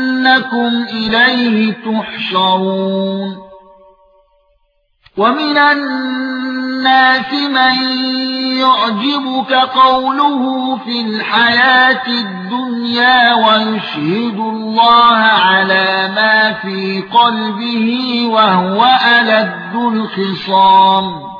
انكم إليه تحشرون. ومن الناس من يعجبك قوله في الحياة الدنيا ويشهد الله على ما في قلبه وهو ألد الخصام.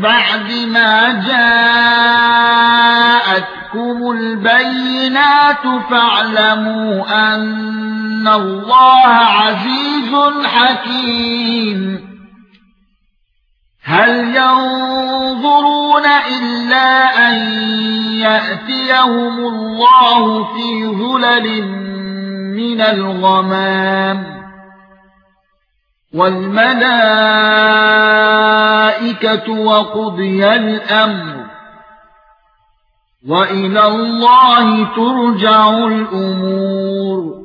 بعد ما جاءتكم البينات فاعلموا أن الله عزيز حكيم. هل ينظرون إلا أن يأتيهم الله في ظلل من الغمام. والملائكة وقضي الامر والى الله ترجع الأمور